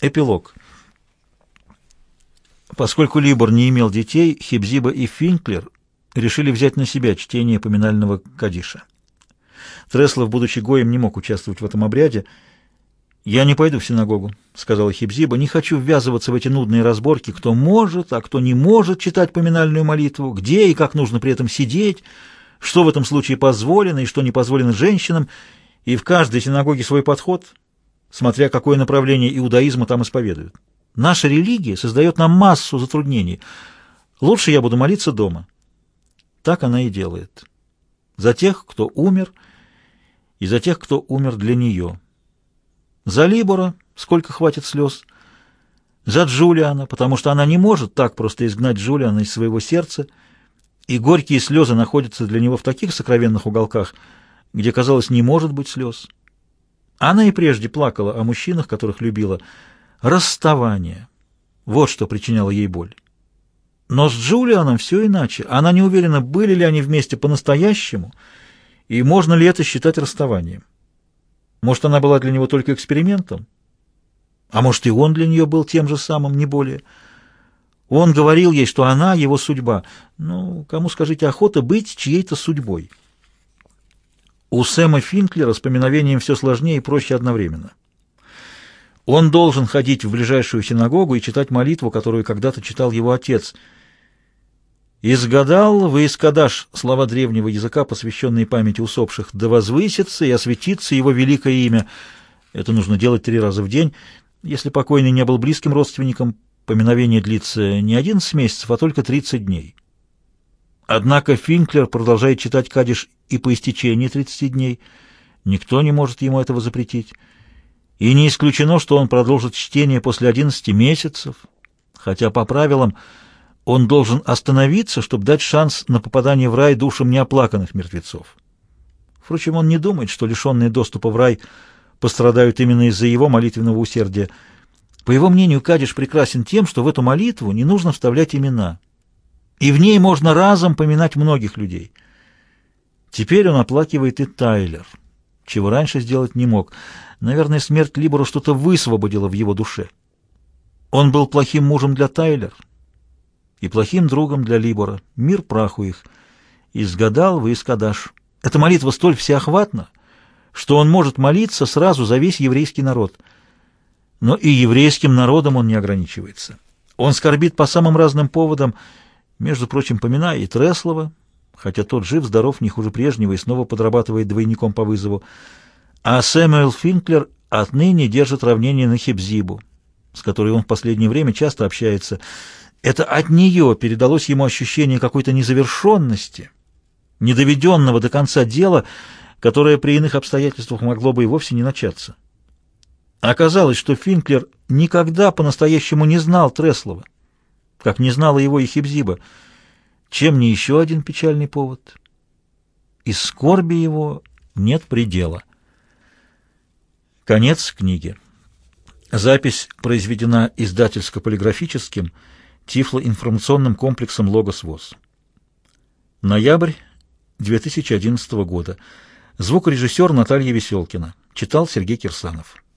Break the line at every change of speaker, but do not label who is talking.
Эпилог. Поскольку Либор не имел детей, Хибзиба и Финклер решили взять на себя чтение поминального Кадиша. Треслов, будучи гоем, не мог участвовать в этом обряде. «Я не пойду в синагогу», — сказала Хибзиба. «Не хочу ввязываться в эти нудные разборки, кто может, а кто не может читать поминальную молитву, где и как нужно при этом сидеть, что в этом случае позволено и что не позволено женщинам, и в каждой синагоге свой подход» смотря какое направление иудаизма там исповедуют. Наша религия создает нам массу затруднений. Лучше я буду молиться дома. Так она и делает. За тех, кто умер, и за тех, кто умер для нее. За Либора, сколько хватит слез. За Джулиана, потому что она не может так просто изгнать Джулиана из своего сердца, и горькие слезы находятся для него в таких сокровенных уголках, где, казалось, не может быть слез. Она и прежде плакала о мужчинах, которых любила. Расставание. Вот что причиняло ей боль. Но с Джулианом все иначе. Она не уверена, были ли они вместе по-настоящему, и можно ли это считать расставанием. Может, она была для него только экспериментом? А может, и он для нее был тем же самым, не более. Он говорил ей, что она его судьба. Ну, кому, скажите, охота быть чьей-то судьбой?» У Сэма Финклера с поминовением все сложнее и проще одновременно. Он должен ходить в ближайшую синагогу и читать молитву, которую когда-то читал его отец. «Изгадал вы выискадаш» — слова древнего языка, посвященные памяти усопших, «да возвысится и осветится его великое имя». Это нужно делать три раза в день. Если покойный не был близким родственником, поминовение длится не 11 месяцев, а только 30 дней. Однако Финклер продолжает читать Кадиш и по истечении 30 дней. Никто не может ему этого запретить. И не исключено, что он продолжит чтение после 11 месяцев, хотя по правилам он должен остановиться, чтобы дать шанс на попадание в рай душам неоплаканных мертвецов. Впрочем, он не думает, что лишенные доступа в рай пострадают именно из-за его молитвенного усердия. По его мнению, Кадиш прекрасен тем, что в эту молитву не нужно вставлять имена — и в ней можно разом поминать многих людей. Теперь он оплакивает и Тайлер, чего раньше сделать не мог. Наверное, смерть Либора что-то высвободила в его душе. Он был плохим мужем для Тайлер и плохим другом для Либора. Мир праху их. Изгадал вы искадаш. Эта молитва столь всеохватна, что он может молиться сразу за весь еврейский народ. Но и еврейским народом он не ограничивается. Он скорбит по самым разным поводам – между прочим, поминая и Треслова, хотя тот жив-здоров не хуже прежнего и снова подрабатывает двойником по вызову. А Сэмюэл Финклер отныне держит равнение на Хебзибу, с которой он в последнее время часто общается. Это от нее передалось ему ощущение какой-то незавершенности, недоведенного до конца дела, которое при иных обстоятельствах могло бы и вовсе не начаться. Оказалось, что Финклер никогда по-настоящему не знал Треслова как не знала его и Хибзиба. Чем не еще один печальный повод? И скорби его нет предела. Конец книги. Запись произведена издательско-полиграфическим Тифло-информационным комплексом «Логос ВОЗ». Ноябрь 2011 года. Звукорежиссер Наталья Веселкина. Читал Сергей Кирсанов.